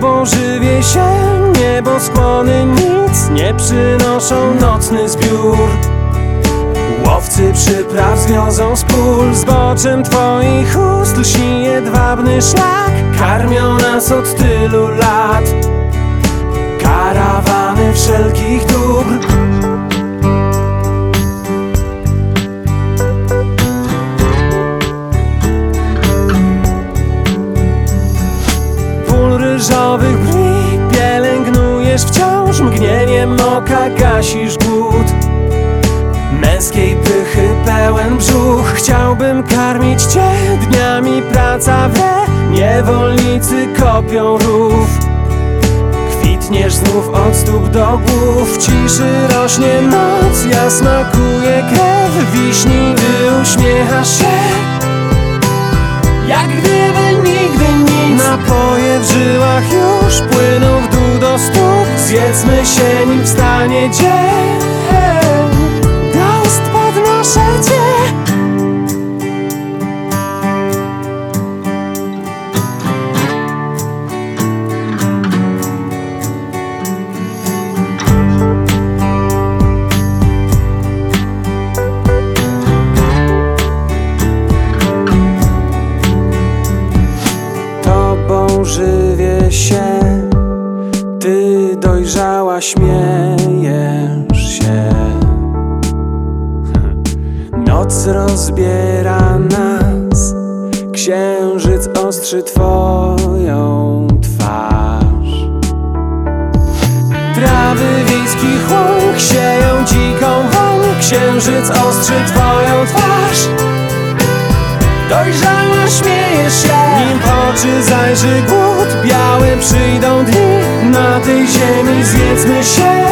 Tobą żywię się, nieboskłony nic nie przynoszą. Nocny zbiór. Łowcy przypraw zwiozą z pól Zboczem twoich ust lśni jedwabny szlak. Karmią nas od tylu lat Brwi pielęgnujesz wciąż Mgnieniem oka gasisz głód. Męskiej pychy pełen brzuch Chciałbym karmić cię Dniami praca we Niewolnicy kopią rów. Kwitniesz znów od stóp do głów W ciszy rośnie noc Ja smakuję już Płyną w dół do stóp. Zjedzmy się nim wstanie dzień śmiejesz się. Noc rozbiera nas. Księżyc ostrzy twoją twarz. Trawy wiejskich łąk sieją dziką woń. Księżyc ostrzy twoją twarz. Dojrzała śmiejesz się. Nim oczy zajrzy głód. Białe przyjdą dni Na tej ziemi zjedzmy się.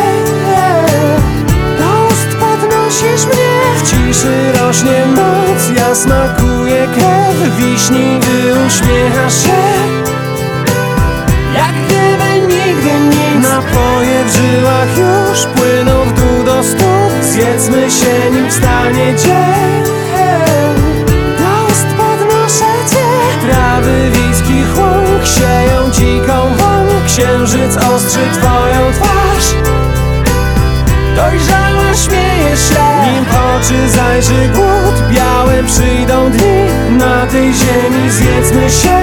Do ust podnosisz mnie. W ciszy rośnie noc Ja smakuję krew Wiśni ty uśmiechasz się. Jak gdyby nigdy nic. Napoje w żyłach już Płyną w dół do stóp Zjedzmy się nim wstanie dzień Księżyc ostrzy twoją twarz. Dojrzała śmiejesz się Nim oczy zajrzy głód Białe przyjdą dni. Na tej ziemi zjedzmy się